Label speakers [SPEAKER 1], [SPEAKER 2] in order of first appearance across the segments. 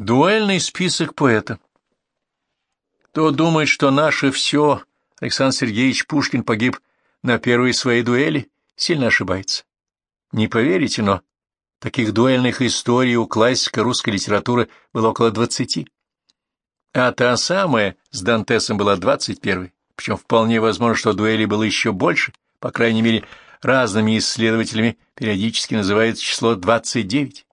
[SPEAKER 1] Дуэльный список поэта. Кто думает, что наше все, Александр Сергеевич Пушкин погиб на первой своей дуэли, сильно ошибается. Не поверите, но таких дуэльных историй у классика русской литературы было около двадцати. А та самая с Дантесом была двадцать первой, причем вполне возможно, что дуэлей было еще больше, по крайней мере, разными исследователями периодически называется число двадцать девять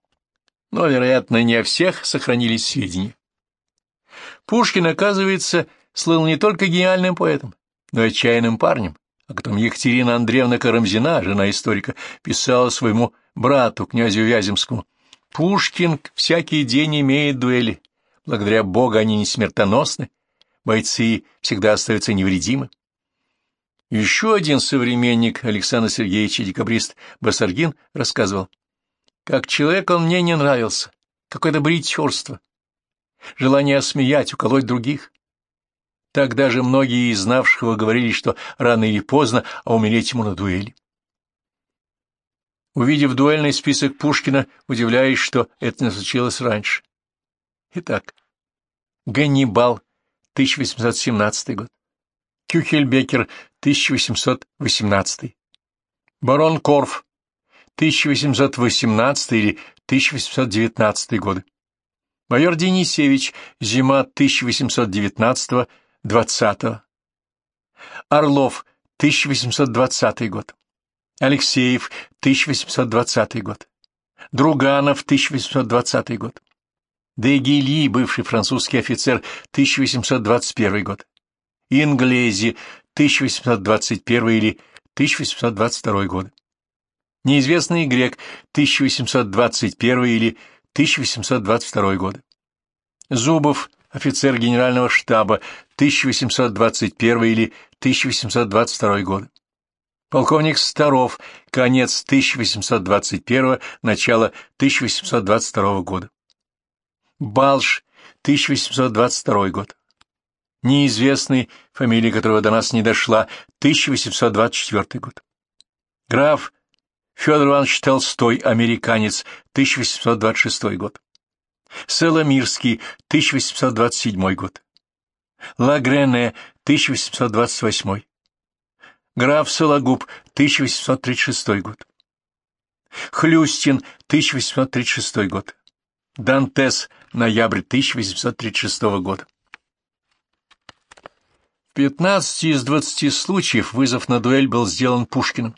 [SPEAKER 1] но, вероятно, не о всех сохранились сведения. Пушкин, оказывается, слыл не только гениальным поэтом, но и отчаянным парнем, о котором Екатерина Андреевна Карамзина, жена историка, писала своему брату, князю Вяземскому. «Пушкин всякий день имеет дуэли. Благодаря Богу они не смертоносны, бойцы всегда остаются невредимы». Еще один современник Александра Сергеевича декабрист Басаргин рассказывал. Как человек он мне не нравился, какое-то бритерство, желание осмеять, уколоть других. Так даже многие из знавших его говорили, что рано или поздно, а умереть ему на дуэли. Увидев дуэльный список Пушкина, удивляюсь, что это не случилось раньше. Итак, Ганнибал, 1817 год. Кюхельбекер, 1818. Барон Корф, 1818 или 1819 годы. Майор Денисевич, зима 1819-20. Орлов, 1820 год. Алексеев, 1820 год. Друганов, 1820 год. Дегили, бывший французский офицер, 1821 год. Инглези, 1821 или 1822 годы неизвестный грек 1821 или 1822 годы. Зубов, офицер генерального штаба 1821 или 1822 годы. Полковник Старов, конец 1821, начало 1822 года. Балш, 1822 год. Неизвестный, фамилия которого до нас не дошла, 1824 год. Граф Федор Иванович Толстой, американец, 1826 год. Соломирский, 1827 год. Лагрене, 1828. Граф Сологуб, 1836 год. Хлюстин, 1836 год. Дантес, ноябрь 1836 года. В 15 из 20 случаев вызов на дуэль был сделан Пушкиным.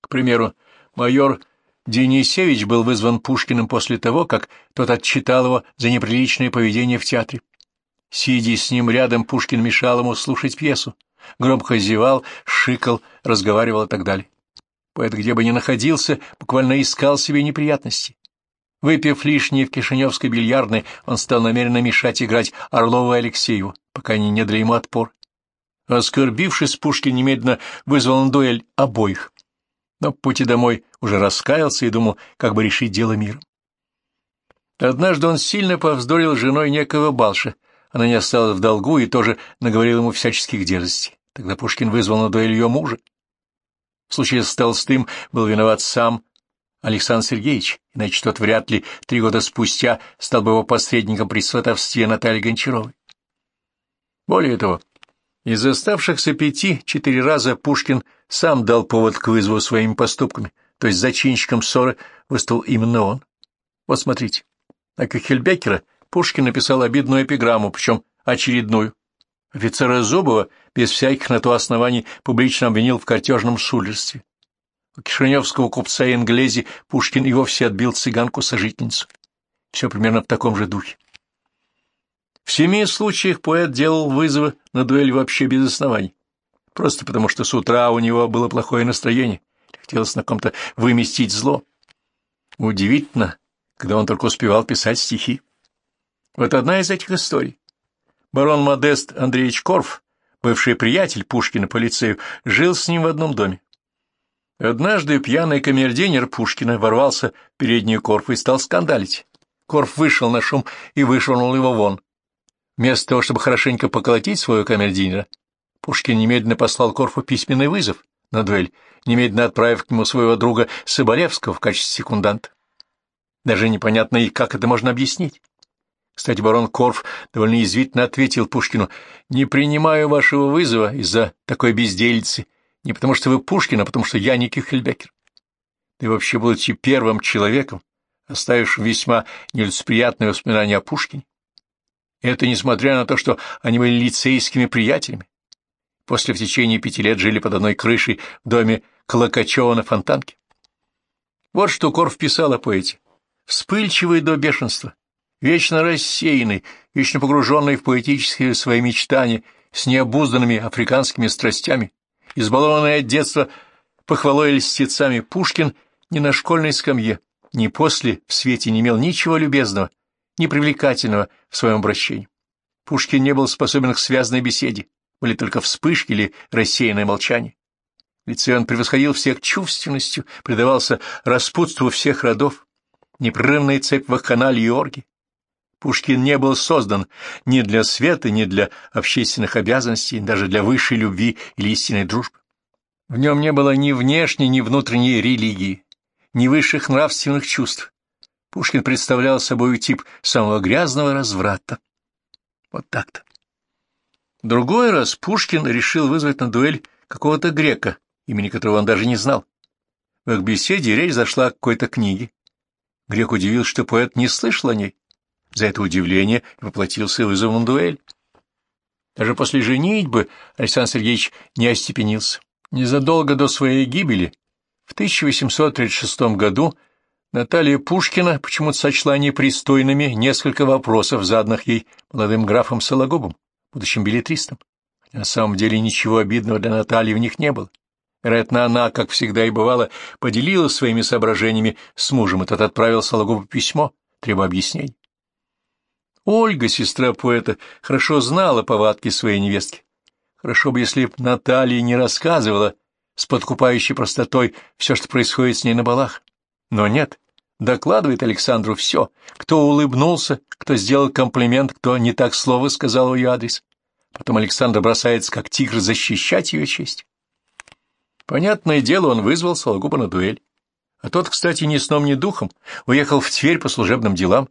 [SPEAKER 1] К примеру, Майор Денисевич был вызван Пушкиным после того, как тот отчитал его за неприличное поведение в театре. Сидя с ним рядом, Пушкин мешал ему слушать пьесу, громко зевал, шикал, разговаривал и так далее. Поэт, где бы ни находился, буквально искал себе неприятности. Выпив лишнее в Кишиневской бильярдной, он стал намеренно мешать играть Орлову и Алексееву, пока они не дали ему отпор. Оскорбившись, Пушкин немедленно вызвал на дуэль обоих но по пути домой уже раскаялся и думал, как бы решить дело миром. Однажды он сильно повздорил с женой некого Балша. Она не осталась в долгу и тоже наговорила ему всяческих дерзостей. Тогда Пушкин вызвал на дуэль ее мужа. В случае с Толстым был виноват сам Александр Сергеевич, иначе тот вряд ли три года спустя стал бы его посредником при сватовстве Натальи Гончаровой. Более того, из оставшихся пяти четыре раза Пушкин сам дал повод к вызову своими поступками, то есть зачинщиком ссоры выступил именно он. Вот смотрите, на Кюхельбекера Пушкин написал обидную эпиграмму, причем очередную. Офицера Зубова без всяких на то оснований публично обвинил в картежном шулерстве. У кишиневского купца Инглези Пушкин и вовсе отбил цыганку-сожительницу. Все примерно в таком же духе. В семи случаях поэт делал вызовы на дуэль вообще без оснований, просто потому что с утра у него было плохое настроение, хотелось на ком-то выместить зло. Удивительно, когда он только успевал писать стихи. Вот одна из этих историй. Барон Модест Андреевич Корф, бывший приятель Пушкина по лицею, жил с ним в одном доме. Однажды пьяный камердинер Пушкина ворвался в переднюю Корфа и стал скандалить. Корф вышел на шум и вышвырнул его вон. Вместо того, чтобы хорошенько поколотить своего камердинера, Пушкин немедленно послал Корфу письменный вызов на дуэль, немедленно отправив к нему своего друга Соболевского в качестве секунданта. Даже непонятно и как это можно объяснить. Кстати, барон Корф довольно язвительно ответил Пушкину, «Не принимаю вашего вызова из-за такой безделицы, не потому что вы Пушкин, а потому что я не Кюхельбекер. Ты вообще будете первым человеком, оставившим весьма нелицеприятные воспоминания о Пушкине. Это несмотря на то, что они были лицейскими приятелями. После в течение пяти лет жили под одной крышей в доме Клокачева на Фонтанке. Вот что Корф писал о поэте. Вспыльчивый до бешенства, вечно рассеянный, вечно погруженный в поэтические свои мечтания, с необузданными африканскими страстями, избалованный от детства похвалой льстецами, Пушкин ни на школьной скамье, ни после в свете не имел ничего любезного, ни привлекательного в своем обращении. Пушкин не был способен к связанной беседе, были только вспышки или рассеянное молчание. В лице он превосходил всех чувственностью, предавался распутству всех родов, непрерывная цепь вакханалии и орги. Пушкин не был создан ни для света, ни для общественных обязанностей, даже для высшей любви или истинной дружбы. В нем не было ни внешней, ни внутренней религии, ни высших нравственных чувств. Пушкин представлял собой тип самого грязного разврата. Вот так-то. Другой раз Пушкин решил вызвать на дуэль какого-то грека, имени которого он даже не знал. В их беседе речь зашла о какой-то книге. Грек удивился, что поэт не слышал о ней. За это удивление воплотился вызовом дуэль. Даже после женитьбы Александр Сергеевич не остепенился. Незадолго до своей гибели, в 1836 году, Наталья Пушкина почему-то сочла непристойными несколько вопросов, заданных ей молодым графом Сологубом, будущим билетристом. На самом деле ничего обидного для Натальи в них не было. Вероятно, она, как всегда и бывало, поделилась своими соображениями с мужем, и тот отправил Сологубу письмо, требуя объяснений. Ольга, сестра поэта, хорошо знала повадки своей невестки. Хорошо бы, если б Наталья не рассказывала с подкупающей простотой все, что происходит с ней на балах. Но нет, докладывает Александру все, кто улыбнулся, кто сделал комплимент, кто не так слово сказал в ее адрес. Потом Александр бросается, как тигр, защищать ее честь. Понятное дело, он вызвал Сологуба на дуэль. А тот, кстати, ни сном, ни духом, уехал в Тверь по служебным делам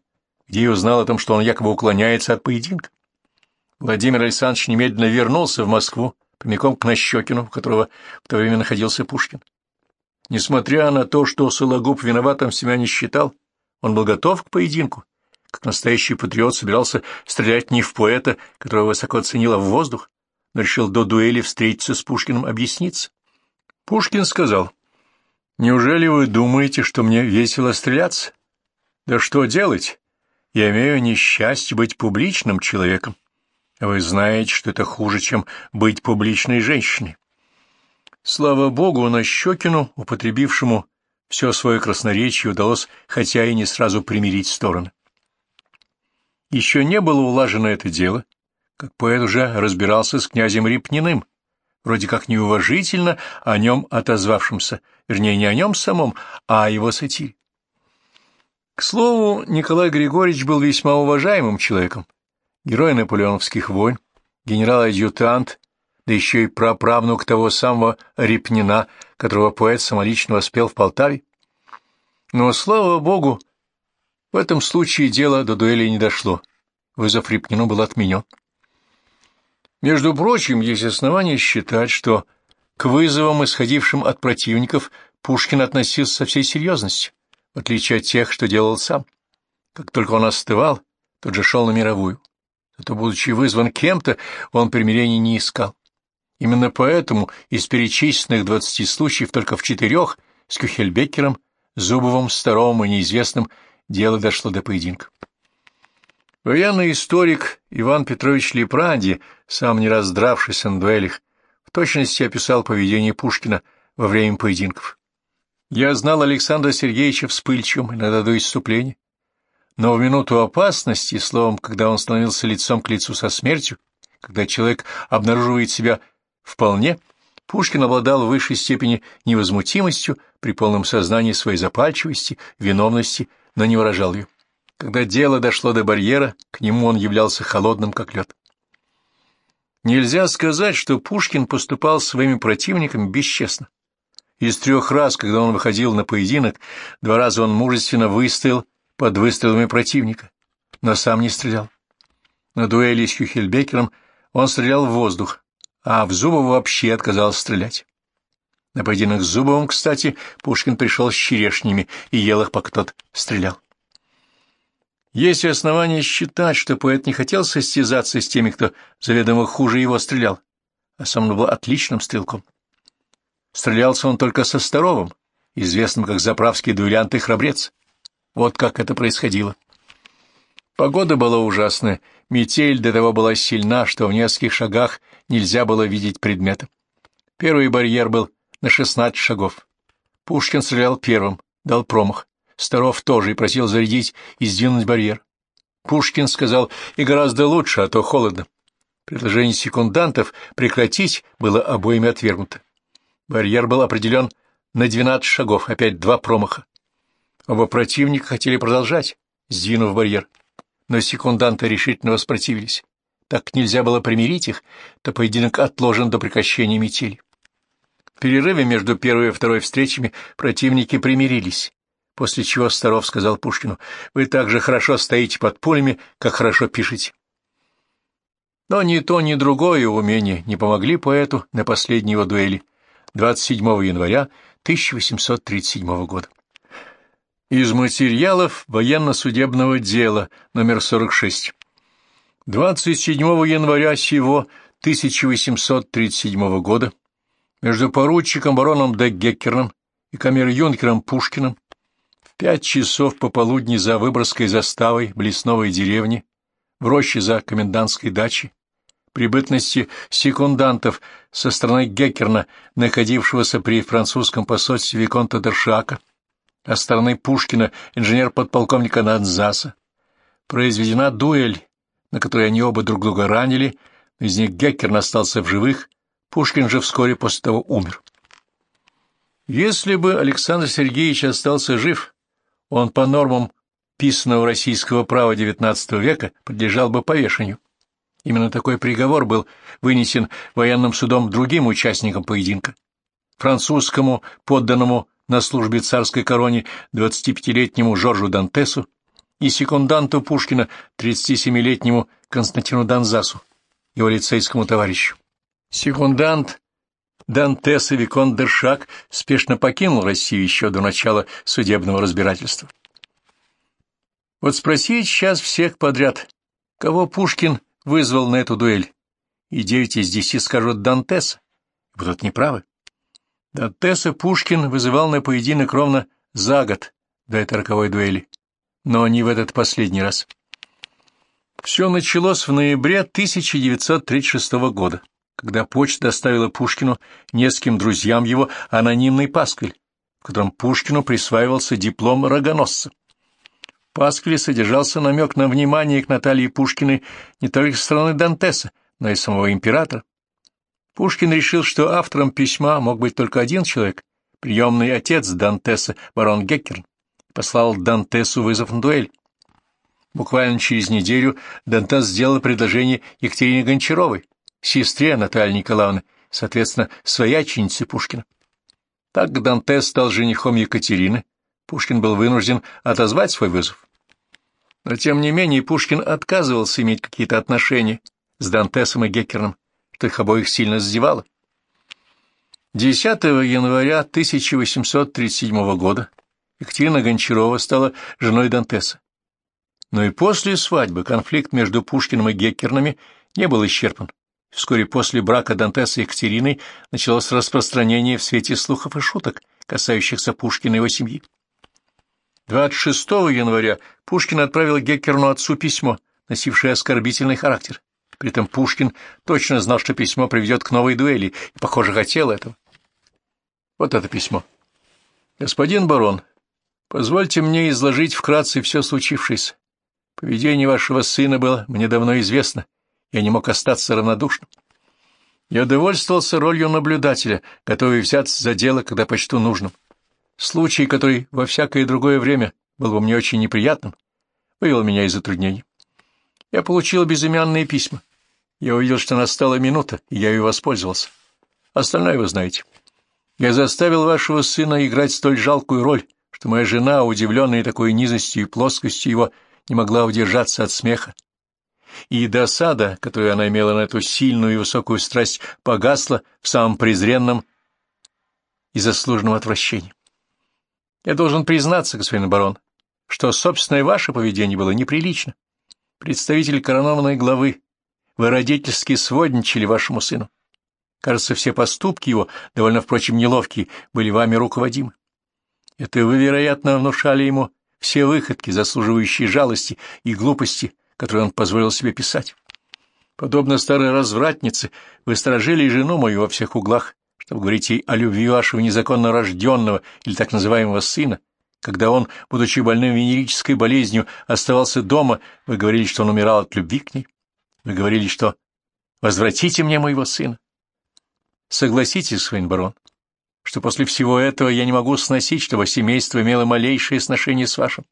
[SPEAKER 1] где и узнал о том, что он якобы уклоняется от поединка. Владимир Александрович немедленно вернулся в Москву, прямиком к Нащекину, у которого в то время находился Пушкин. Несмотря на то, что Сологуб виноватым себя не считал, он был готов к поединку, как настоящий патриот собирался стрелять не в поэта, которого высоко ценил, а в воздух, но решил до дуэли встретиться с Пушкиным, объясниться. Пушкин сказал, «Неужели вы думаете, что мне весело стреляться? Да что делать? Я имею несчастье быть публичным человеком. Вы знаете, что это хуже, чем быть публичной женщиной. Слава богу, Нащекину, употребившему все свое красноречие, удалось, хотя и не сразу примирить стороны. Еще не было улажено это дело, как поэт уже разбирался с князем Репниным, вроде как неуважительно о нем отозвавшимся, вернее, не о нем самом, а о его сатире. К слову, Николай Григорьевич был весьма уважаемым человеком. Герой наполеоновских войн, генерал-адъютант, да еще и праправнук того самого Репнина, которого поэт самолично воспел в Полтаве. Но, слава богу, в этом случае дело до дуэли не дошло. Вызов Репнину был отменен. Между прочим, есть основания считать, что к вызовам, исходившим от противников, Пушкин относился со всей серьезностью в отличие от тех, что делал сам. Как только он остывал, тот же шел на мировую. Зато, будучи вызван кем-то, он примирения не искал. Именно поэтому из перечисленных двадцати случаев только в четырех с Кюхельбекером, Зубовым, Старовым и неизвестным дело дошло до поединка. Военный историк Иван Петрович Лепранди, сам не раздравшийся на дуэлях, в точности описал поведение Пушкина во время поединков. Я знал Александра Сергеевича вспыльчивым, иногда до исступления. Но в минуту опасности, словом, когда он становился лицом к лицу со смертью, когда человек обнаруживает себя вполне, Пушкин обладал в высшей степени невозмутимостью при полном сознании своей запальчивости, виновности, но не выражал ее. Когда дело дошло до барьера, к нему он являлся холодным, как лед. Нельзя сказать, что Пушкин поступал своими противниками бесчестно. Из трех раз, когда он выходил на поединок, два раза он мужественно выстоял под выстрелами противника. но сам не стрелял. На дуэли с Хюхельбекером он стрелял в воздух, а в Зубова вообще отказался стрелять. На поединок с Зубовым, кстати, Пушкин пришел с черешнями и ел их, пока тот стрелял. Есть основания считать, что поэт не хотел состязаться с теми, кто заведомо хуже его стрелял, а сам был отличным стрелком. Стрелялся он только со Старовым, известным как заправский дуэлянт и храбрец. Вот как это происходило. Погода была ужасная, метель до того была сильна, что в нескольких шагах нельзя было видеть предмета. Первый барьер был на шестнадцать шагов. Пушкин стрелял первым, дал промах. Старов тоже и просил зарядить и сдвинуть барьер. Пушкин сказал, и гораздо лучше, а то холодно. Предложение секундантов прекратить было обоими отвергнуто. Барьер был определен на двенадцать шагов, опять два промаха. Оба противника хотели продолжать, сдвинув барьер, но секунданты решительно воспротивились. Так нельзя было примирить их, то поединок отложен до прекращения метели. В перерыве между первой и второй встречами противники примирились, после чего Старов сказал Пушкину, «Вы так же хорошо стоите под пулями, как хорошо пишете». Но ни то, ни другое умение не помогли поэту на последней его дуэли 27 января 1837 года. Из материалов военно-судебного дела номер 46. 27 января сего 1837 года между поручиком бароном де Геккерном и камер-юнкером Пушкиным в пять часов пополудни за Выборгской заставой блесновой деревни, в роще за комендантской дачей, при бытности секундантов со стороны Геккерна, находившегося при французском посольстве Виконта Дершака, а стороны Пушкина инженер-подполковника Нанзаса, произведена дуэль, на которой они оба друг друга ранили, из них Геккерн остался в живых, Пушкин же вскоре после того умер. Если бы Александр Сергеевич остался жив, он по нормам писанного российского права XIX века подлежал бы повешению. Именно такой приговор был вынесен военным судом другим участникам поединка. Французскому, подданному на службе царской короне 25-летнему Жоржу Дантесу и секунданту Пушкина 37-летнему Константину Донзасу, его лицейскому товарищу. Секундант Дантес и Викон Дершак спешно покинул Россию еще до начала судебного разбирательства. Вот спросить сейчас всех подряд, кого Пушкин вызвал на эту дуэль, и девять из десяти скажут Дантеса, будут неправы. Дантеса Пушкин вызывал на поединок ровно за год до этой роковой дуэли, но не в этот последний раз. Все началось в ноябре 1936 года когда почта доставила Пушкину нескольким друзьям его анонимный пасквиль, в котором Пушкину присваивался диплом рогоносца. В пасквиле содержался намек на внимание к Наталье Пушкиной не только со стороны Дантеса, но и самого императора. Пушкин решил, что автором письма мог быть только один человек, приемный отец Дантеса, барон Геккерн, послал Дантесу вызов на дуэль. Буквально через неделю Дантес сделал предложение Екатерине Гончаровой, сестре Натальи Николаевны, соответственно, свояченице Пушкина. Так Дантес стал женихом Екатерины, Пушкин был вынужден отозвать свой вызов. Но, тем не менее, Пушкин отказывался иметь какие-то отношения с Дантесом и Геккерном, что их обоих сильно задевало. 10 января 1837 года Екатерина Гончарова стала женой Дантеса. Но и после свадьбы конфликт между Пушкиным и Геккернами не был исчерпан. Вскоре после брака Дантеса и Екатериной началось распространение в свете слухов и шуток, касающихся Пушкина и его семьи. 26 января Пушкин отправил Геккерну отцу письмо, носившее оскорбительный характер. При этом Пушкин точно знал, что письмо приведет к новой дуэли, и, похоже, хотел этого. Вот это письмо. «Господин барон, позвольте мне изложить вкратце все случившееся. Поведение вашего сына было мне давно известно, я не мог остаться равнодушным. Я довольствовался ролью наблюдателя, готовый взяться за дело, когда почту нужным. Случай, который во всякое другое время был бы мне очень неприятным, вывел меня из затруднений. Я получил безымянные письма. Я увидел, что настала минута, и я ее воспользовался. Остальное вы знаете. Я заставил вашего сына играть столь жалкую роль, что моя жена, удивленная такой низостью и плоскостью его, не могла удержаться от смеха, и досада, которую она имела на эту сильную и высокую страсть, погасла в самом презренном и заслуженном отвращении. Я должен признаться, господин барон, что собственное ваше поведение было неприлично. Представитель коронованной главы, вы родительски сводничали вашему сыну. Кажется, все поступки его, довольно, впрочем, неловкие, были вами руководимы. Это вы, вероятно, внушали ему все выходки, заслуживающие жалости и глупости, которые он позволил себе писать. Подобно старой развратнице, вы сторожили жену мою во всех углах, чтобы говорить ей о любви вашего незаконно рожденного или так называемого сына. Когда он, будучи больным венерической болезнью, оставался дома, вы говорили, что он умирал от любви к ней. Вы говорили, что «возвратите мне моего сына». Согласитесь, Свейн барон, что после всего этого я не могу сносить, чтобы семейство имело малейшее сношение с вашим.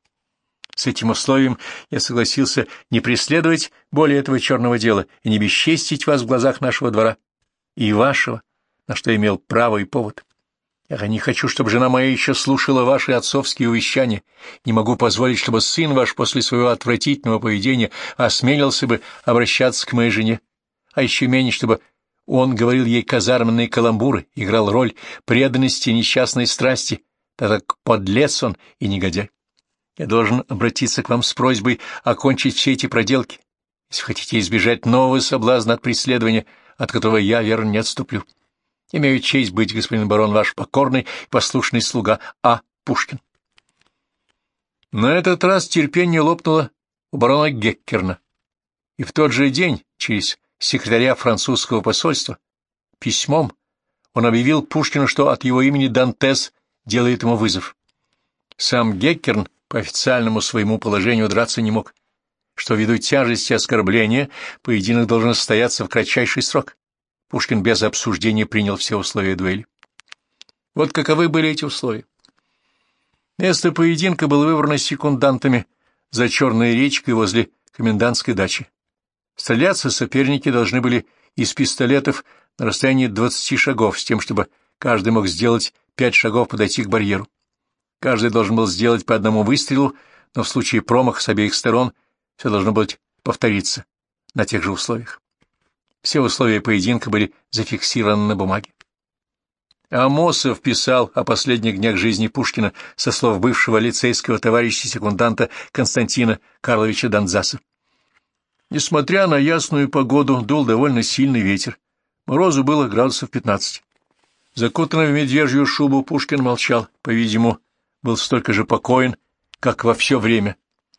[SPEAKER 1] С этим условием я согласился не преследовать более этого черного дела и не бесчестить вас в глазах нашего двора и вашего, на что имел право и повод. Я не хочу, чтобы жена моя еще слушала ваши отцовские увещания. Не могу позволить, чтобы сын ваш после своего отвратительного поведения осмелился бы обращаться к моей жене, а еще менее, чтобы он говорил ей казарменные каламбуры, играл роль преданности несчастной страсти, так как подлец он и негодяй. Я должен обратиться к вам с просьбой окончить все эти проделки, если хотите избежать нового соблазна от преследования, от которого я, верно, не отступлю. Имею честь быть, господин барон, ваш покорный и послушный слуга А. Пушкин. На этот раз терпение лопнуло у барона Геккерна, и в тот же день через секретаря французского посольства письмом он объявил Пушкину, что от его имени Дантес делает ему вызов. Сам Геккерн по официальному своему положению драться не мог, что ввиду тяжести оскорбления поединок должен состояться в кратчайший срок. Пушкин без обсуждения принял все условия дуэли. Вот каковы были эти условия. Место поединка было выбрано секундантами за Черной речкой возле комендантской дачи. Стреляться соперники должны были из пистолетов на расстоянии двадцати шагов, с тем, чтобы каждый мог сделать пять шагов подойти к барьеру. Каждый должен был сделать по одному выстрелу, но в случае промаха с обеих сторон все должно быть повториться на тех же условиях. Все условия поединка были зафиксированы на бумаге. Амосов писал о последних днях жизни Пушкина со слов бывшего лицейского товарища-секунданта Константина Карловича Донзаса. Несмотря на ясную погоду, дул довольно сильный ветер. Морозу было градусов пятнадцать. Закутанный в медвежью шубу Пушкин молчал, по-видимому, был столько же покоен, как во все время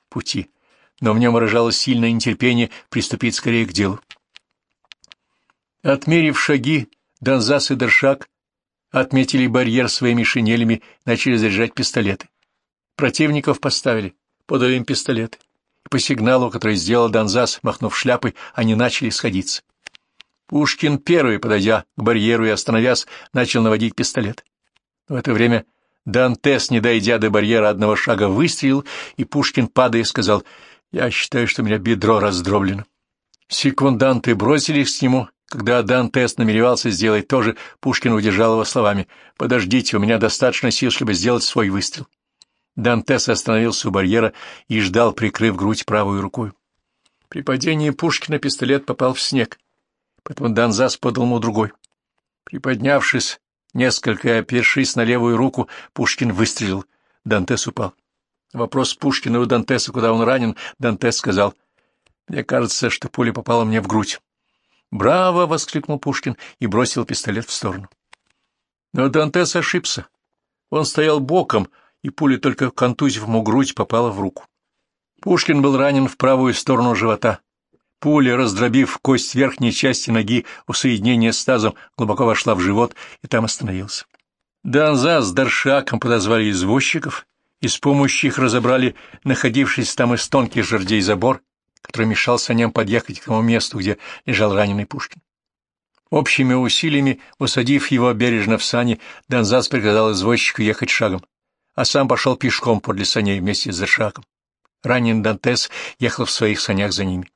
[SPEAKER 1] пути, но в нем выражалось сильное нетерпение приступить скорее к делу. Отмерив шаги, Донзас и Дершак отметили барьер своими шинелями, начали заряжать пистолеты. Противников поставили, подали им пистолеты. По сигналу, который сделал Донзас, махнув шляпой, они начали сходиться. Пушкин первый, подойдя к барьеру и остановясь, начал наводить пистолет. В это время Дантес, не дойдя до барьера одного шага, выстрелил, и Пушкин, падая, сказал, «Я считаю, что у меня бедро раздроблено». Секунданты бросились к нему. Когда Дантес намеревался сделать то же, Пушкин удержал его словами, «Подождите, у меня достаточно сил, чтобы сделать свой выстрел». Дантес остановился у барьера и ждал, прикрыв грудь правой рукой. При падении Пушкина пистолет попал в снег, поэтому Донзас подал ему другой. Приподнявшись, Несколько опершись на левую руку, Пушкин выстрелил. Дантес упал. Вопрос Пушкина у Дантеса, куда он ранен, Дантес сказал, «Мне кажется, что пуля попала мне в грудь». «Браво!» — воскликнул Пушкин и бросил пистолет в сторону. Но Дантес ошибся. Он стоял боком, и пуля, только контузив ему грудь, попала в руку. Пушкин был ранен в правую сторону живота. Пуля, раздробив кость верхней части ноги у соединения с тазом, глубоко вошла в живот и там остановился. Донза с Даршаком подозвали извозчиков и с помощью их разобрали находившийся там из тонких жердей забор, который мешал саням подъехать к тому месту, где лежал раненый Пушкин. Общими усилиями, усадив его бережно в сани, Донзас приказал извозчику ехать шагом, а сам пошел пешком подле саней вместе с Даршаком. Раненый Дантес ехал в своих санях за ними.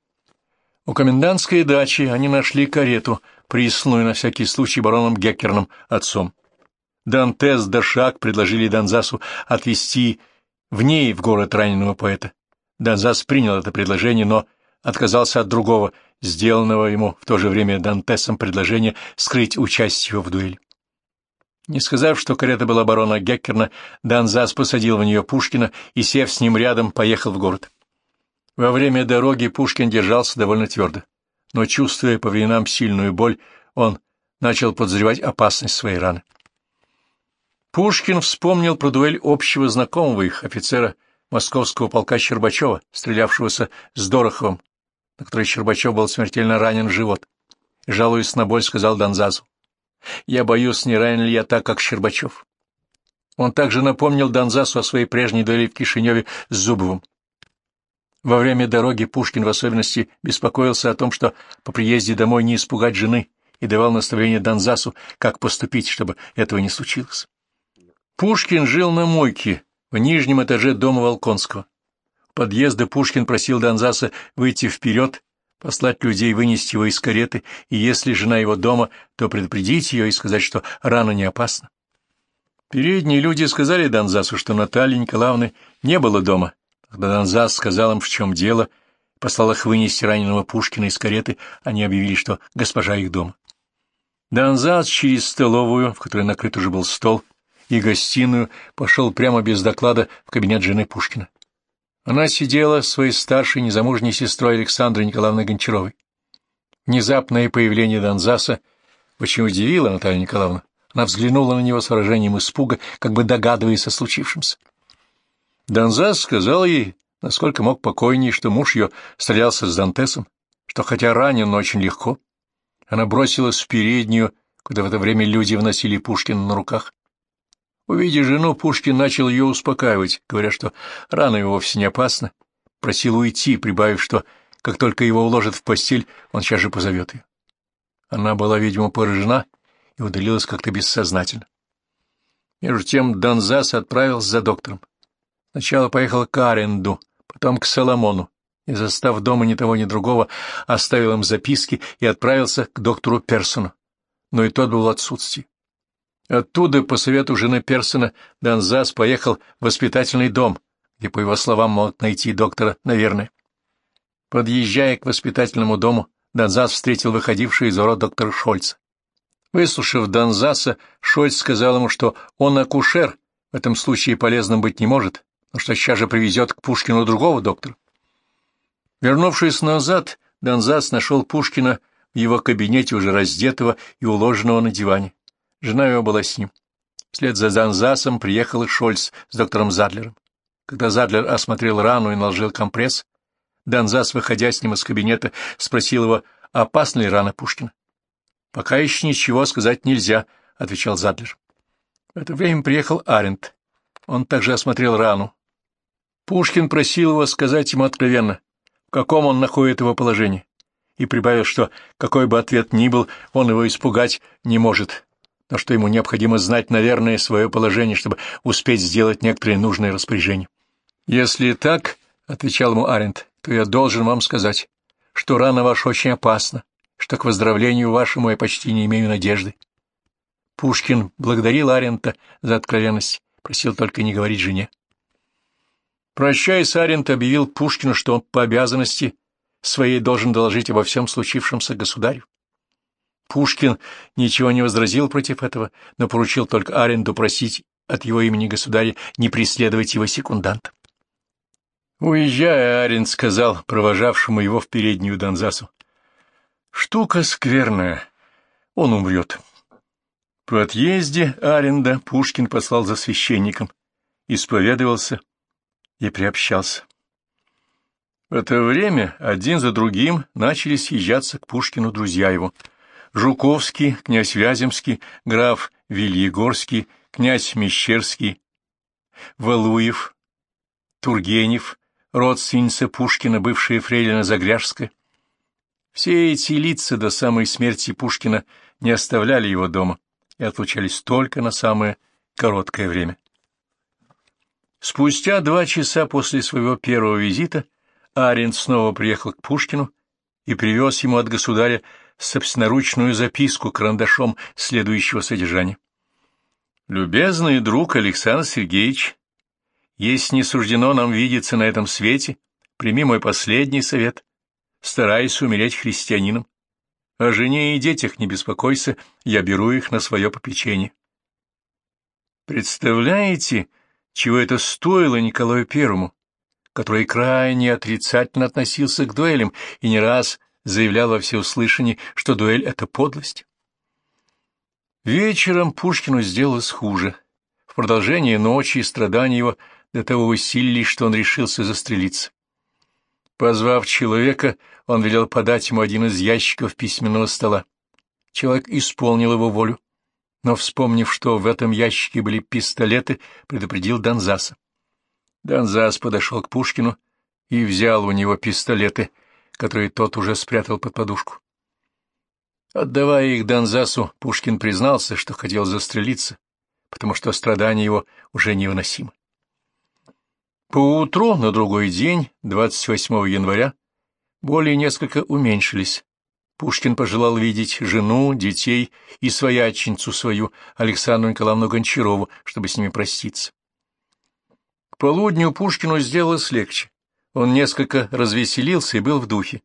[SPEAKER 1] У комендантской дачи они нашли карету, присланную на всякий случай бароном Геккерном отцом. Дантес да Шак предложили Донзасу отвезти в ней в город раненого поэта. Донзас принял это предложение, но отказался от другого, сделанного ему в то же время Дантесом предложения скрыть участие его в дуэли. Не сказав, что карета была барона Геккерна, Донзас посадил в нее Пушкина и, сев с ним рядом, поехал в город. Во время дороги Пушкин держался довольно твердо, но, чувствуя по временам сильную боль, он начал подозревать опасность своей раны. Пушкин вспомнил про дуэль общего знакомого их, офицера московского полка Щербачева, стрелявшегося с Дороховым, на которой Щербачев был смертельно ранен в живот. Жалуясь на боль, сказал Донзазу. «Я боюсь, не ранен ли я так, как Щербачев». Он также напомнил Донзасу о своей прежней дуэли в Кишиневе с Зубовым. Во время дороги Пушкин в особенности беспокоился о том, что по приезде домой не испугать жены, и давал наставление Донзасу, как поступить, чтобы этого не случилось. Пушкин жил на мойке в нижнем этаже дома Волконского. У подъезда Пушкин просил Донзаса выйти вперед, послать людей вынести его из кареты, и если жена его дома, то предупредить ее и сказать, что рана не опасна. Передние люди сказали Донзасу, что Натальи Николаевны не было дома. Когда Донзас сказал им, в чем дело, послал их вынести раненого Пушкина из кареты, они объявили, что госпожа их дома. Донзас через столовую, в которой накрыт уже был стол, и гостиную, пошел прямо без доклада в кабинет жены Пушкина. Она сидела с своей старшей незамужней сестрой Александрой Николаевной Гончаровой. Внезапное появление Донзаса очень удивило Наталью Николаевну. Она взглянула на него с выражением испуга, как бы догадываясь о случившемся. Донзас сказал ей, насколько мог покойней, что муж ее стрелялся с Дантесом, что хотя ранен, но очень легко. Она бросилась в переднюю, куда в это время люди вносили Пушкина на руках. Увидя жену, Пушкин начал ее успокаивать, говоря, что рана его вовсе не опасна, просил уйти, прибавив, что как только его уложат в постель, он сейчас же позовет ее. Она была, видимо, поражена и удалилась как-то бессознательно. Между тем Донзас отправился за доктором. Сначала поехал к Аренду, потом к Соломону, и, застав дома ни того, ни другого, оставил им записки и отправился к доктору Персону. Но и тот был в отсутствии. Оттуда, по совету жены Персона, Донзас поехал в воспитательный дом, где, по его словам, мог найти доктора, наверное. Подъезжая к воспитательному дому, Донзас встретил выходившего из ворот доктора Шольца. Выслушав Донзаса, Шольц сказал ему, что он акушер, в этом случае полезным быть не может, но что сейчас же привезет к Пушкину другого доктора. Вернувшись назад, Донзас нашел Пушкина в его кабинете уже раздетого и уложенного на диване. Жена его была с ним. Вслед за Занзасом приехал и Шольц с доктором Задлером. Когда Задлер осмотрел рану и наложил компресс, Донзас, выходя с ним из кабинета, спросил его, опасна ли рана Пушкина. — Пока еще ничего сказать нельзя, — отвечал Задлер. В это время приехал Арент. Он также осмотрел рану. Пушкин просил его сказать ему откровенно, в каком он находит его положение, и прибавил, что какой бы ответ ни был, он его испугать не может, но что ему необходимо знать, наверное, свое положение, чтобы успеть сделать некоторые нужные распоряжения. «Если так, — отвечал ему Арент, — то я должен вам сказать, что рана ваша очень опасна, что к выздоровлению вашему я почти не имею надежды». Пушкин благодарил Арента за откровенность, просил только не говорить жене. Прощаясь, Арент объявил Пушкину, что он по обязанности своей должен доложить обо всем случившемся государю. Пушкин ничего не возразил против этого, но поручил только Аренду просить от его имени государя не преследовать его секунданта. Уезжая, Арент сказал провожавшему его в переднюю Донзасу. «Штука скверная. Он умрет». По отъезде Аренда Пушкин послал за священником, исповедовался и приобщался. В это время один за другим начали съезжаться к Пушкину друзья его — Жуковский, князь Вяземский, граф Вильегорский, князь Мещерский, Валуев, Тургенев, родственница Пушкина, бывшая фрейлина Загряжская. Все эти лица до самой смерти Пушкина не оставляли его дома и отлучались только на самое короткое время. Спустя два часа после своего первого визита Арент снова приехал к Пушкину и привез ему от государя собственноручную записку карандашом следующего содержания. «Любезный друг Александр Сергеевич, если не суждено нам видеться на этом свете, прими мой последний совет. Старайся умереть христианином. О жене и детях не беспокойся, я беру их на свое попечение. Представляете, чего это стоило Николаю Первому, который крайне отрицательно относился к дуэлям и не раз заявлял во всеуслышание, что дуэль — это подлость? Вечером Пушкину сделалось хуже. В продолжение ночи страдания его до того усилились, что он решился застрелиться. Позвав человека, он велел подать ему один из ящиков письменного стола. Человек исполнил его волю, но, вспомнив, что в этом ящике были пистолеты, предупредил Донзаса. Донзас подошел к Пушкину и взял у него пистолеты, которые тот уже спрятал под подушку. Отдавая их Донзасу, Пушкин признался, что хотел застрелиться, потому что страдания его уже невыносимы. Поутру на другой день, 28 января, боли несколько уменьшились. Пушкин пожелал видеть жену, детей и свояченицу свою, Александру Николаевну Гончарову, чтобы с ними проститься. К полудню Пушкину сделалось легче. Он несколько развеселился и был в духе.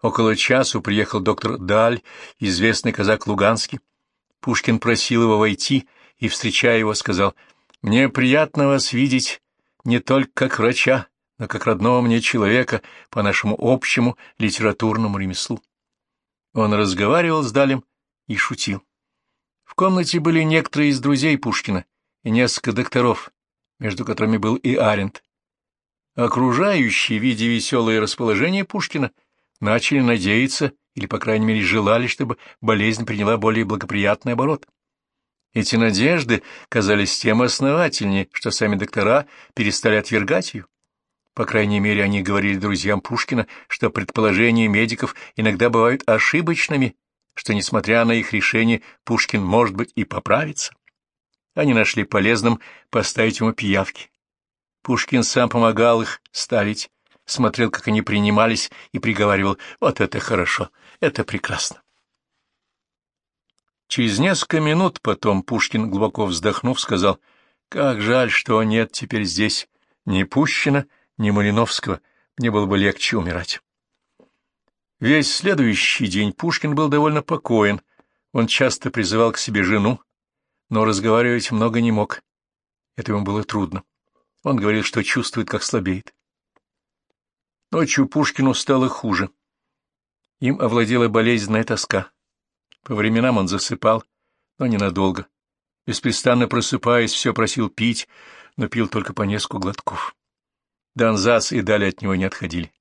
[SPEAKER 1] Около часу приехал доктор Даль, известный казак Луганский. Пушкин просил его войти и, встречая его, сказал, «Мне приятно вас видеть не только как врача, но как родного мне человека по нашему общему литературному ремеслу. Он разговаривал с Далем и шутил. В комнате были некоторые из друзей Пушкина и несколько докторов, между которыми был и Аренд. Окружающие, видя веселое расположение Пушкина, начали надеяться или, по крайней мере, желали, чтобы болезнь приняла более благоприятный оборот. Эти надежды казались тем основательнее, что сами доктора перестали отвергать ее. По крайней мере, они говорили друзьям Пушкина, что предположения медиков иногда бывают ошибочными, что, несмотря на их решение, Пушкин, может быть, и поправится. Они нашли полезным поставить ему пиявки. Пушкин сам помогал их ставить, смотрел, как они принимались, и приговаривал «Вот это хорошо, это прекрасно». Через несколько минут потом Пушкин, глубоко вздохнув, сказал, «Как жаль, что нет теперь здесь ни Пущина, ни Малиновского. Мне было бы легче умирать». Весь следующий день Пушкин был довольно покоен. Он часто призывал к себе жену, но разговаривать много не мог. Это ему было трудно. Он говорил, что чувствует, как слабеет. Ночью Пушкину стало хуже. Им овладела болезненная тоска. По временам он засыпал, но ненадолго. Беспрестанно просыпаясь, все просил пить, но пил только по несколько глотков. Донзас и Даля от него не отходили.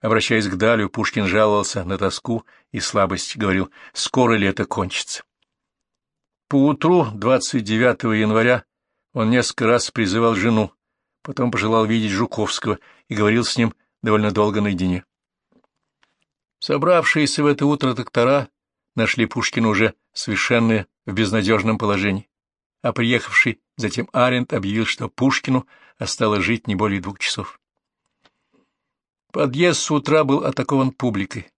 [SPEAKER 1] Обращаясь к Далю, Пушкин жаловался на тоску и слабость, говорил, скоро ли это кончится. Поутру, 29 января, он несколько раз призывал жену, потом пожелал видеть Жуковского и говорил с ним довольно долго наедине. Собравшиеся в это утро доктора нашли Пушкина уже совершенно в безнадежном положении, а приехавший затем Аренд объявил, что Пушкину осталось жить не более двух часов. Подъезд с утра был атакован публикой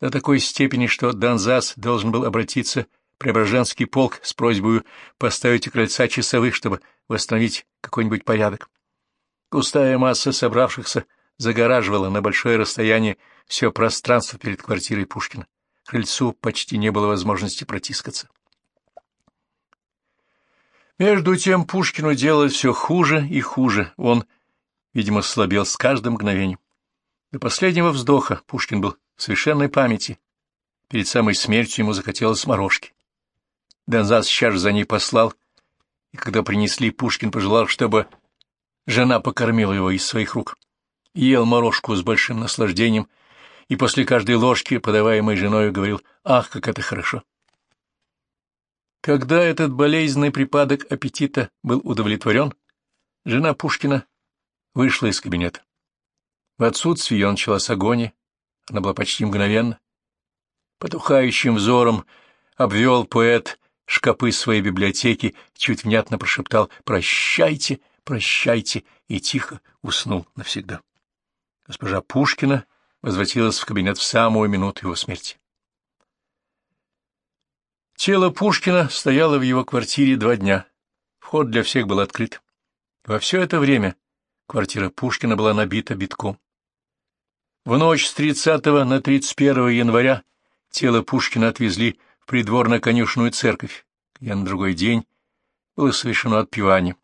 [SPEAKER 1] до такой степени, что Донзас должен был обратиться Преображенский полк с просьбой поставить у крыльца часовых, чтобы восстановить какой-нибудь порядок. Густая масса собравшихся загораживала на большое расстояние все пространство перед квартирой Пушкина крыльцу почти не было возможности протискаться. Между тем Пушкину делалось все хуже и хуже. Он, видимо, слабел с каждым мгновением. До последнего вздоха Пушкин был в совершенной памяти. Перед самой смертью ему захотелось морожки. Донзас сейчас же за ней послал, и когда принесли, Пушкин пожелал, чтобы жена покормила его из своих рук. Ел морожку с большим наслаждением и после каждой ложки, подаваемой женой, говорил «Ах, как это хорошо!». Когда этот болезненный припадок аппетита был удовлетворен, жена Пушкина вышла из кабинета. В отсутствие ее началась агония, она была почти мгновенна. Потухающим взором обвел поэт шкапы своей библиотеки, чуть внятно прошептал «Прощайте, прощайте» и тихо уснул навсегда. Госпожа Пушкина возвратилась в кабинет в самую минуту его смерти. Тело Пушкина стояло в его квартире два дня. Вход для всех был открыт. Во все это время квартира Пушкина была набита битком. В ночь с 30 на 31 января тело Пушкина отвезли придворно-конюшную церковь, где на другой день было совершено отпевание,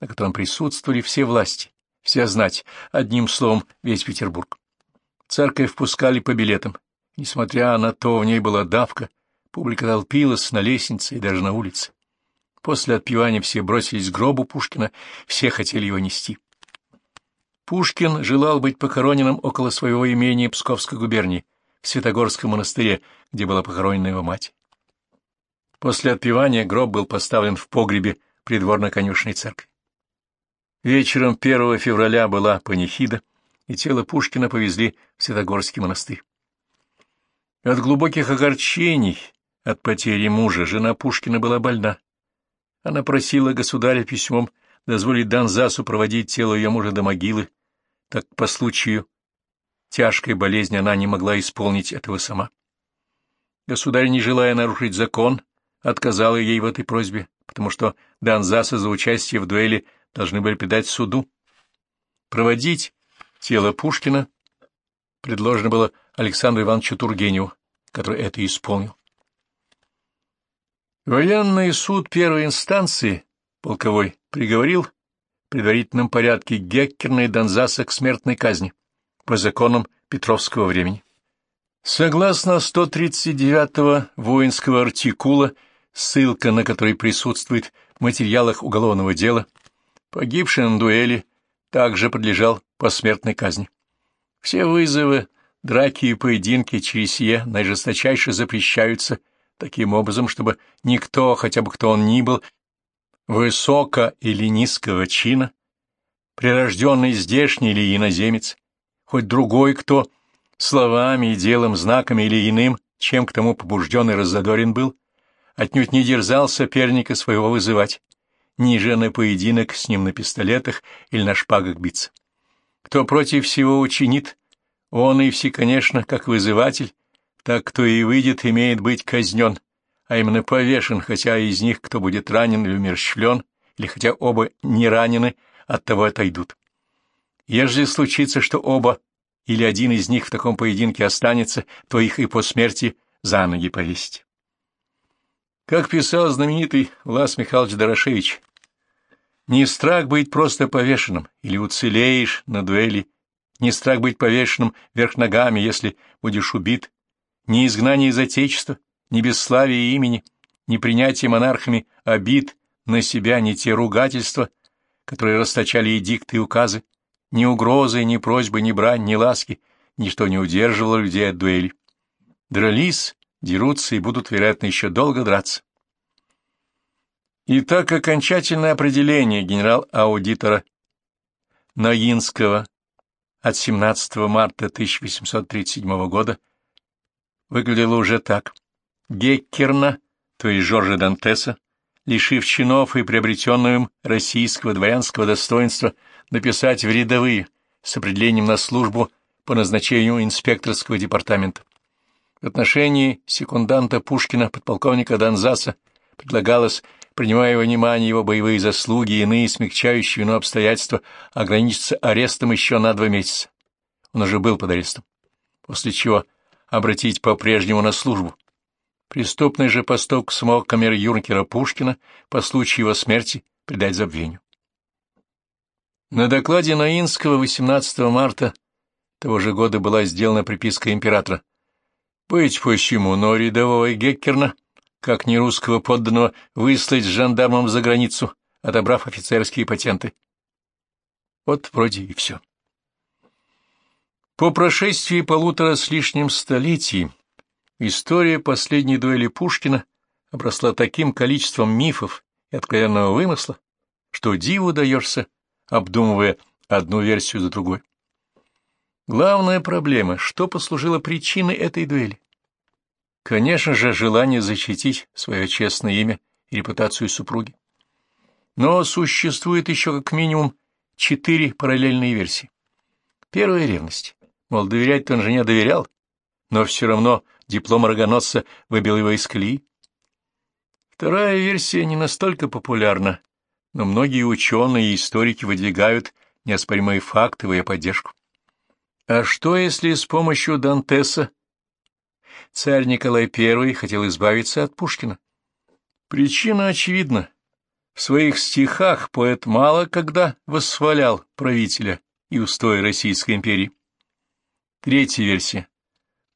[SPEAKER 1] на котором присутствовали все власти, вся знать, одним словом, весь Петербург. Церковь впускали по билетам. Несмотря на то, в ней была давка, публика толпилась на лестнице и даже на улице. После отпевания все бросились к гробу Пушкина, все хотели его нести. Пушкин желал быть похороненным около своего имения Псковской губернии, в Святогорском монастыре, где была похоронена его мать. После отпевания гроб был поставлен в погребе придворно-конюшной церкви. Вечером 1 февраля была панихида, и тело Пушкина повезли в Святогорский монастырь. От глубоких огорчений, от потери мужа, жена Пушкина была больна. Она просила государя письмом дозволить Донзасу проводить тело ее мужа до могилы, так по случаю тяжкой болезни она не могла исполнить этого сама. Государь, не желая нарушить закон, отказал ей в этой просьбе, потому что Донзаса за участие в дуэли должны были предать суду. Проводить Тело Пушкина предложено было Александру Ивановичу Тургеневу, который это исполнил. Военный суд первой инстанции, полковой, приговорил в предварительном порядке Геккерна и Донзаса к смертной казни по законам Петровского времени. Согласно 139-го воинского артикула, ссылка на который присутствует в материалах уголовного дела, погибший на дуэли также подлежал посмертной казни. Все вызовы, драки и поединки через сие наижесточайше запрещаются таким образом, чтобы никто, хотя бы кто он ни был, высоко или низкого чина, прирожденный здешний или иноземец, хоть другой кто, словами и делом, знаками или иным, чем к тому побужденный раззадорен был, отнюдь не дерзал соперника своего вызывать, ниже на поединок с ним на пистолетах или на шпагах биться. Кто против всего учинит, он и все, конечно, как вызыватель, так кто и выйдет, имеет быть казнен, а именно повешен, хотя из них кто будет ранен или умерщвлен, или хотя оба не ранены, от того отойдут. Ежели случится, что оба или один из них в таком поединке останется, то их и по смерти за ноги повесить. Как писал знаменитый Влас Михайлович Дорошевич, не страх быть просто повешенным, или уцелеешь на дуэли, не страх быть повешенным вверх ногами, если будешь убит, не изгнание из Отечества, не бесславие имени, не принятие монархами обид на себя, не те ругательства, которые расточали эдикты и указы, ни угрозы, ни просьбы, ни брань, ни ласки, ничто не удерживало людей от дуэли. Дрались, дерутся и будут, вероятно, еще долго драться. Итак, окончательное определение генерал-аудитора Наинского от 17 марта 1837 года выглядело уже так. Геккерна, то есть Жоржа Дантеса, лишив чинов и приобретенного им российского дворянского достоинства, написать в рядовые с определением на службу по назначению инспекторского департамента. В отношении секунданта Пушкина, подполковника Донзаса, предлагалось принимая во внимание его боевые заслуги и иные смягчающие вину обстоятельства, ограничиться арестом еще на два месяца. Он уже был под арестом. После чего обратить по-прежнему на службу. Преступный же поступок самого камер-юнкера Пушкина по случаю его смерти предать забвению. На докладе Наинского 18 марта того же года была сделана приписка императора. «Быть почему, но рядового Геккерна как не русского подданного, выслать с жандармом за границу, отобрав офицерские патенты. Вот вроде и все. По прошествии полутора с лишним столетий история последней дуэли Пушкина обросла таким количеством мифов и откровенного вымысла, что диву даешься, обдумывая одну версию за другой. Главная проблема, что послужило причиной этой дуэли. Конечно же, желание защитить свое честное имя и репутацию супруги. Но существует еще как минимум четыре параллельные версии. Первая — ревность. Мол, доверять-то он жене доверял, но все равно диплом рогоносца выбил его из колеи. Вторая версия не настолько популярна, но многие ученые и историки выдвигают неоспоримые факты в ее поддержку. А что, если с помощью Дантеса царь Николай I хотел избавиться от Пушкина? Причина очевидна. В своих стихах поэт мало когда восхвалял правителя и устои Российской империи. Третья версия.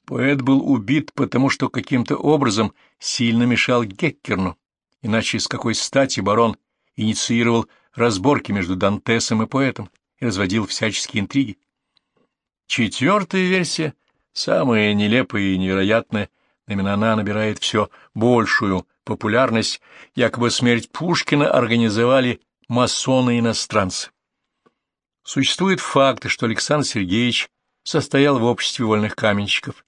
[SPEAKER 1] Поэт был убит, потому что каким-то образом сильно мешал Геккерну, иначе с какой стати барон инициировал разборки между Дантесом и поэтом и разводил всяческие интриги. Четвертая версия, самая нелепая и невероятная, именно она набирает все большую популярность, якобы смерть Пушкина организовали масоны-иностранцы. Существуют факты, что Александр Сергеевич состоял в обществе вольных каменщиков,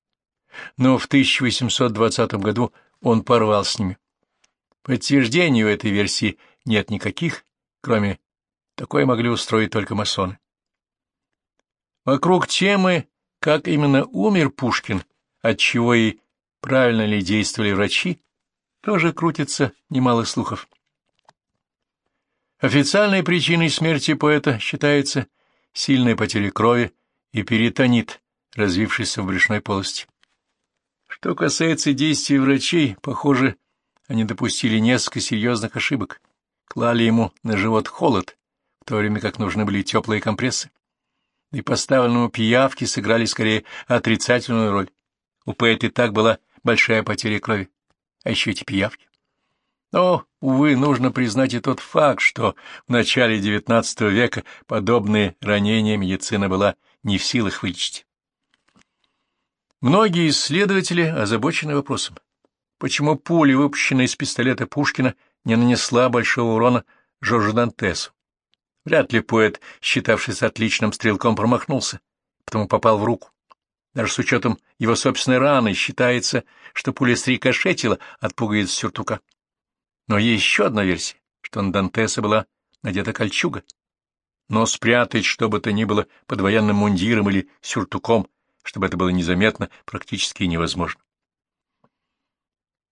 [SPEAKER 1] но в 1820 году он порвал с ними. Подтверждению этой версии нет никаких, кроме такой могли устроить только масоны. Вокруг темы, как именно умер Пушкин, отчего и правильно ли действовали врачи, тоже крутится немало слухов. Официальной причиной смерти поэта считается сильная потеря крови и перитонит, развившийся в брюшной полости. Что касается действий врачей, похоже, они допустили несколько серьезных ошибок. Клали ему на живот холод, в то время как нужны были теплые компрессы. И поставленному пиявки сыграли скорее отрицательную роль. У поэта и так была большая потеря крови а еще эти пиявки. Но, увы, нужно признать и тот факт, что в начале XIX века подобные ранения медицина была не в силах вылечить. Многие исследователи озабочены вопросом, почему пуля, выпущенная из пистолета Пушкина, не нанесла большого урона Жоржу Дантесу. Вряд ли поэт, считавшийся отличным стрелком, промахнулся, потому попал в руку. Даже с учетом его собственной раны считается, что пуля срикошетила от пуговиц сюртука. Но есть еще одна версия, что на Дантеса была надета кольчуга. Но спрятать что бы то ни было под военным мундиром или сюртуком, чтобы это было незаметно, практически невозможно.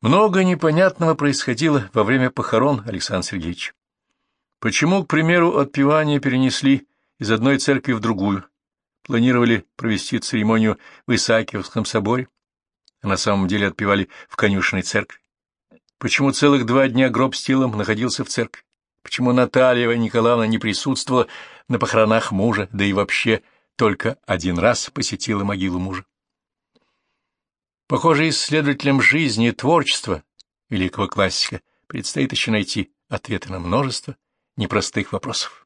[SPEAKER 1] Много непонятного происходило во время похорон Александра Сергеевича. Почему, к примеру, отпевание перенесли из одной церкви в другую, планировали провести церемонию в Исаакиевском соборе, а на самом деле отпевали в конюшенной церкви. Почему целых два дня гроб с телом находился в церкви? Почему Наталья Николаевна не присутствовала на похоронах мужа, да и вообще только один раз посетила могилу мужа? Похоже, исследователям жизни и творчества великого классика предстоит еще найти ответы на множество непростых вопросов.